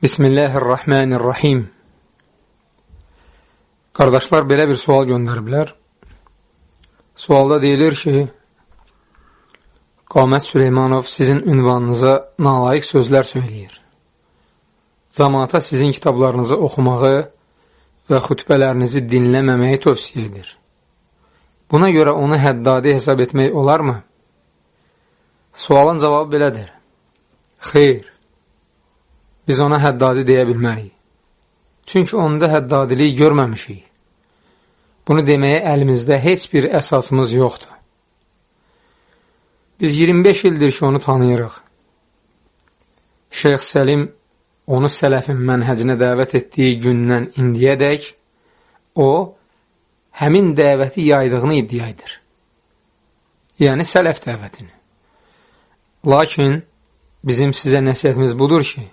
Bismillahirrahmanirrahim. Qardaşlar belə bir sual göndəriblər. Sualda deyilir ki, Qamət Süleymanov sizin ünvanınıza nalayiq sözlər söyləyir. Zamata sizin kitablarınızı oxumağı və xütbələrinizi dinləməməyi tövsiyə edir. Buna görə onu həddadi hesab etmək olarmı? Sualın cavabı belədir. Xeyr, biz ona həddadi deyə bilmərik. Çünki onda həddadiliyi görməmişik. Bunu deməyə əlimizdə heç bir əsasımız yoxdur. Biz 25 ildir ki, onu tanıyırıq. Şeyx Səlim onu sələfin mənhəcinə dəvət etdiyi gündən indiyədək, o, həmin dəvəti yaydığını iddia edir. Yəni, sələf dəvətini. Lakin, bizim sizə nəsiyyətimiz budur ki,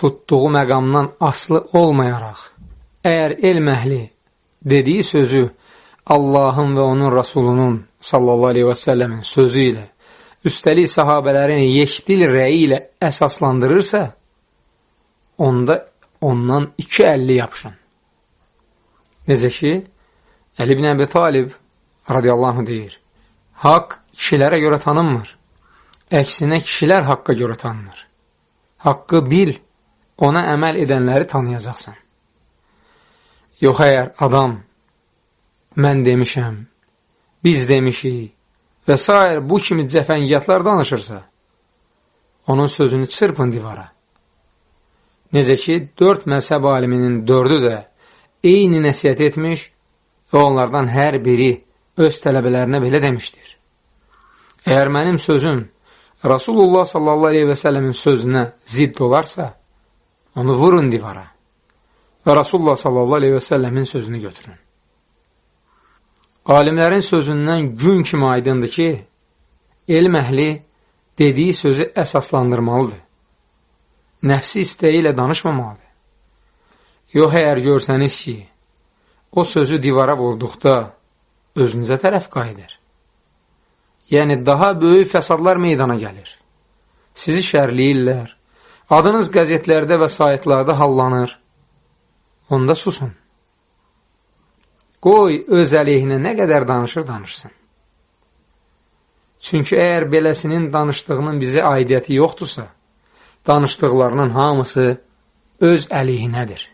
tutduğu məqamdan aslı olmayaraq, əgər elm əhli dediyi sözü Allahın və onun Rasulunun sallallahu aleyhi və səlləmin sözü ilə, üstəlik sahabələrin yeşdil rəyi ilə əsaslandırırsa, onda ondan iki əlli yapışın. Necə ki, Əli bin Əbi Talib radiyallahu deyir, haqq kişilərə görə tanınmır, əksinə kişilər haqqa görə tanınır. Haqqı bil, ona əməl edənləri tanıyacaqsan. Yox əgər adam, mən demişəm, biz demişik və s. bu kimi cəfəngiyyatlar danışırsa, onun sözünü çırpın divara. Necə ki, dörd məzhəb aliminin dördü də eyni nəsiyyət etmiş və onlardan hər biri öz tələbələrinə belə demişdir. Əgər mənim sözüm Rasulullah sallallahu aleyhi və sələmin sözünə zidd olarsa, Onu vurun divara və Rasulullah sallallahu aleyhi və səlləmin sözünü götürün. Alimlərin sözündən gün kimi aydındır ki, elm əhli dediyi sözü əsaslandırmalıdır. Nəfsi istəyi ilə danışmamalıdır. Yox, əgər görsəniz ki, o sözü divara vurduqda özünüzə tərəf qayıdır. Yəni, daha böyük fəsadlar meydana gəlir. Sizi şərliyirlər, Adınız qəzetlərdə və saytlarda hallanır. Onda susun. Qoy öz əleyhinə nə qədər danışır, danışsın. Çünki əgər beləsinin danışdığının bizə aidiyyəti yoxdursa, danışdıqlarının hamısı öz əleyhinədir.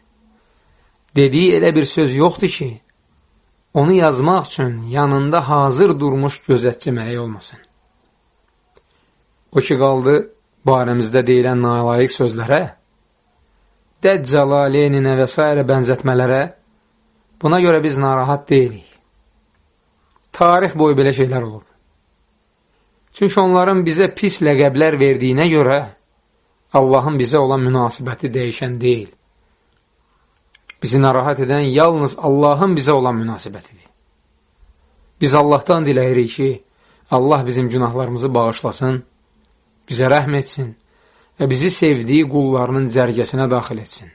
Dediyi elə bir söz yoxdur ki, onu yazmaq üçün yanında hazır durmuş gözətçi mələk olmasın. O ki, qaldı barəmizdə deyilən nalayiq sözlərə, Dəccala, Leninə və s. bənzətmələrə, buna görə biz narahat deyilik. Tarix boyu belə şeylər olub. Çünki onların bizə pis ləqəblər verdiyinə görə, Allahın bizə olan münasibəti dəyişən deyil. Bizi narahat edən yalnız Allahın bizə olan münasibətidir. Biz Allahdan diləyirik ki, Allah bizim günahlarımızı bağışlasın bizə rəhm etsin və bizi sevdiyi qullarının cərgəsinə daxil etsin.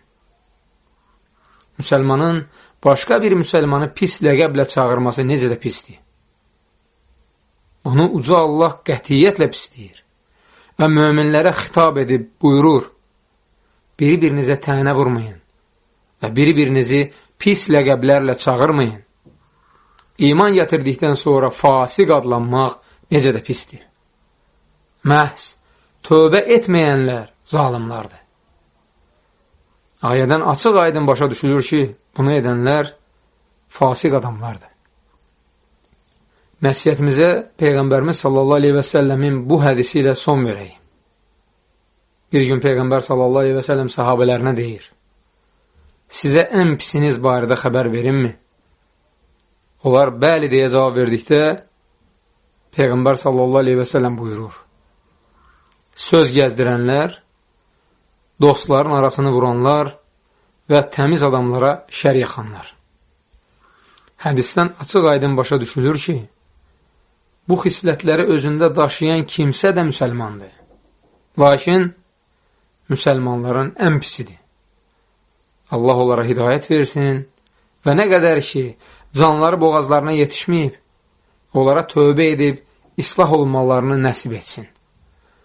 Müsəlmanın başqa bir müsəlmanı pis ləqəblə çağırması necə də pisdir. Onu uca Allah qətiyyətlə pisləyir və möminlərə xitab edib buyurur, biri-birinizə tənə vurmayın və biri-birinizi pis ləqəblərlə çağırmayın. İman gətirdikdən sonra fasiq adlanmaq necə də pisdir. Məhz tövbə etməyənlər zalimlardır. Ayədən açıq aydın başa düşülür ki, bunu edənlər fasiq adamlardır. Nəsiyyətimizə Peyğəmbərimiz sallallahu aleyhi və səlləmin bu hədisi ilə son verək. Bir gün Peyğəmbər sallallahu aleyhi və səlləm sahabələrinə deyir, sizə ən pisiniz barədə xəbər verimmi? Onlar bəli deyə cavab verdikdə, Peyğəmbər sallallahu aleyhi və səlləm buyurur, söz gəzdirənlər, dostların arasını vuranlar və təmiz adamlara şər yaxanlar. Hədisdən açıq aydın başa düşülür ki, bu xislətləri özündə daşıyan kimsə də müsəlmandır. Lakin, müsəlmanların ən pisidir. Allah onlara hidayət versin və nə qədər ki, canları boğazlarına yetişməyib, onlara tövbə edib, islah olmalarını nəsib etsin.